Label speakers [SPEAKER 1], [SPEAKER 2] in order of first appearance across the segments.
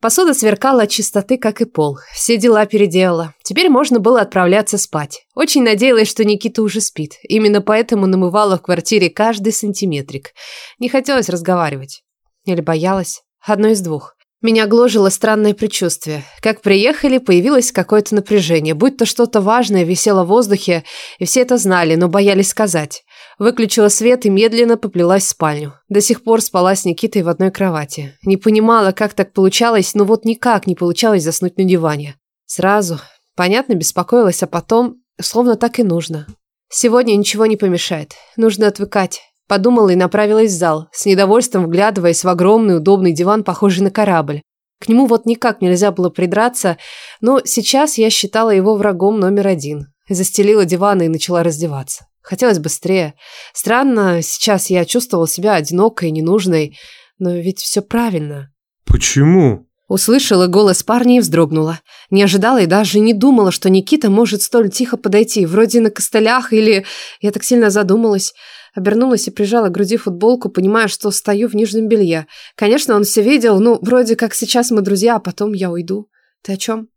[SPEAKER 1] Посуда сверкала от чистоты, как и пол. Все дела переделала. Теперь можно было отправляться спать. Очень надеялась, что Никита уже спит. Именно поэтому намывала в квартире каждый сантиметрик. Не хотелось разговаривать. Или боялась. Одно из двух. Меня гложило странное предчувствие. Как приехали, появилось какое-то напряжение, будь то что-то важное висело в воздухе, и все это знали, но боялись сказать. Выключила свет и медленно поплелась в спальню. До сих пор спала с Никитой в одной кровати. Не понимала, как так получалось, но вот никак не получалось заснуть на диване. Сразу. Понятно, беспокоилась, а потом, словно так и нужно. Сегодня ничего не помешает. Нужно отвыкать. Подумала и направилась в зал, с недовольством вглядываясь в огромный удобный диван, похожий на корабль. К нему вот никак нельзя было придраться, но сейчас я считала его врагом номер один. Застелила диван и начала раздеваться. Хотелось быстрее. Странно, сейчас я чувствовала себя одинокой, ненужной, но ведь все правильно.
[SPEAKER 2] Почему?
[SPEAKER 1] Услышала голос парня и вздрогнула. Не ожидала и даже не думала, что Никита может столь тихо подойти, вроде на костылях или... Я так сильно задумалась. Обернулась и прижала к груди футболку, понимая, что стою в нижнем белье. Конечно, он все видел, ну, вроде как сейчас мы друзья, а потом я уйду. Ты о чем?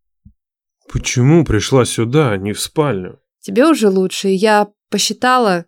[SPEAKER 2] Почему пришла сюда, а не в спальню?
[SPEAKER 1] Тебе уже лучше. Я посчитала...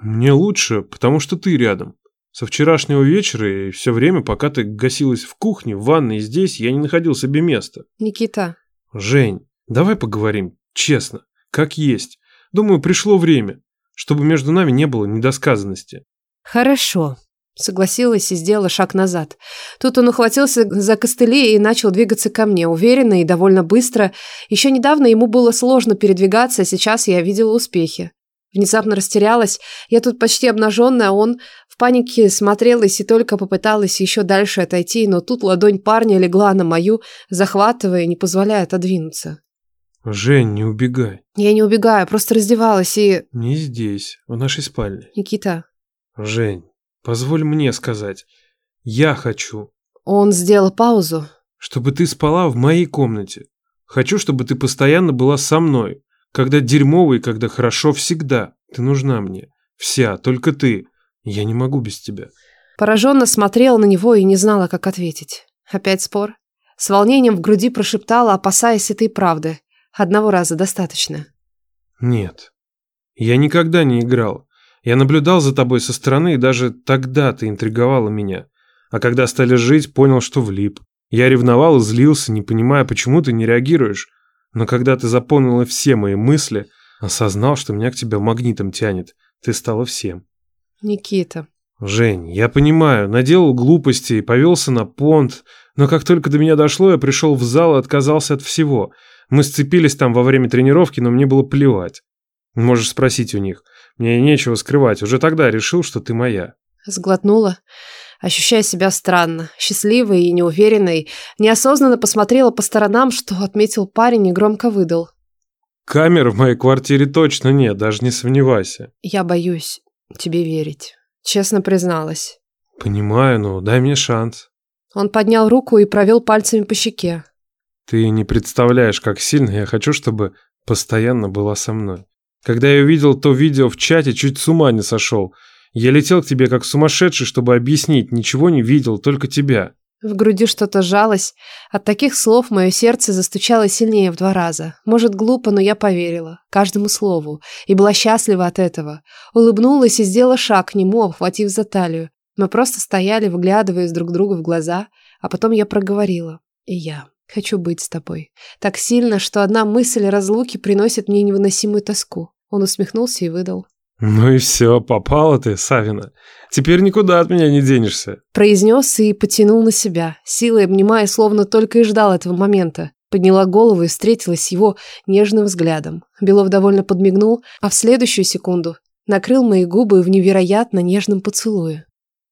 [SPEAKER 2] Мне лучше, потому что ты рядом. Со вчерашнего вечера и все время, пока ты гасилась в кухне, в ванной и здесь, я не находил себе места.
[SPEAKER 1] Никита.
[SPEAKER 2] Жень, давай поговорим, честно, как есть. Думаю, пришло время чтобы между нами не было недосказанности.
[SPEAKER 1] Хорошо, согласилась и сделала шаг назад. Тут он ухватился за костыли и начал двигаться ко мне, уверенно и довольно быстро. Еще недавно ему было сложно передвигаться, а сейчас я видела успехи. Внезапно растерялась. Я тут почти обнаженная, а он в панике смотрелась и только попыталась еще дальше отойти, но тут ладонь парня легла на мою, захватывая, не позволяя отодвинуться.
[SPEAKER 2] Жень, не убегай.
[SPEAKER 1] Я не убегаю, просто раздевалась и...
[SPEAKER 2] Не здесь, в нашей спальне.
[SPEAKER 1] Никита.
[SPEAKER 2] Жень, позволь мне сказать. Я хочу.
[SPEAKER 1] Он сделал паузу.
[SPEAKER 2] Чтобы ты спала в моей комнате. Хочу, чтобы ты постоянно была со мной. Когда дерьмово и когда хорошо, всегда. Ты нужна мне. Вся, только ты. Я не могу без тебя.
[SPEAKER 1] Пораженно смотрела на него и не знала, как ответить. Опять спор? С волнением в груди прошептала, опасаясь этой правды. Одного раза достаточно.
[SPEAKER 2] Нет. Я никогда не играл. Я наблюдал за тобой со стороны, и даже тогда ты интриговала меня. А когда стали жить, понял, что влип. Я ревновал и злился, не понимая, почему ты не реагируешь. Но когда ты заполнила все мои мысли, осознал, что меня к тебе магнитом тянет. Ты стала всем.
[SPEAKER 1] Никита.
[SPEAKER 2] Жень, я понимаю, наделал глупостей, повелся на понт, но как только до меня дошло, я пришел в зал и отказался от всего – мы сцепились там во время тренировки, но мне было плевать. Можешь спросить у них. Мне нечего скрывать. Уже тогда решил, что ты моя.
[SPEAKER 1] Сглотнула, ощущая себя странно, счастливой и неуверенной. Неосознанно посмотрела по сторонам, что отметил парень и громко выдал.
[SPEAKER 2] Камер в моей квартире точно нет, даже не сомневайся.
[SPEAKER 1] Я боюсь тебе верить. Честно призналась.
[SPEAKER 2] Понимаю, но дай мне шанс.
[SPEAKER 1] Он поднял руку и провел пальцами по щеке.
[SPEAKER 2] Ты не представляешь, как сильно я хочу, чтобы постоянно была со мной. Когда я увидел то видео в чате, чуть с ума не сошел. Я летел к тебе как сумасшедший, чтобы объяснить, ничего не видел, только тебя.
[SPEAKER 1] В груди что-то жалось. От таких слов мое сердце застучало сильнее в два раза. Может, глупо, но я поверила. Каждому слову. И была счастлива от этого. Улыбнулась и сделала шаг к нему, обхватив за талию. Мы просто стояли, выглядываясь друг другу в глаза, а потом я проговорила. И я. Хочу быть с тобой. Так сильно, что одна мысль разлуки приносит мне невыносимую тоску. Он усмехнулся и выдал.
[SPEAKER 2] «Ну и все, попала ты, Савина. Теперь никуда от меня не денешься».
[SPEAKER 1] Произнес и потянул на себя, силой обнимая, словно только и ждал этого момента. Подняла голову и встретилась с его нежным взглядом. Белов довольно подмигнул, а в следующую секунду накрыл мои губы в невероятно нежном поцелуе.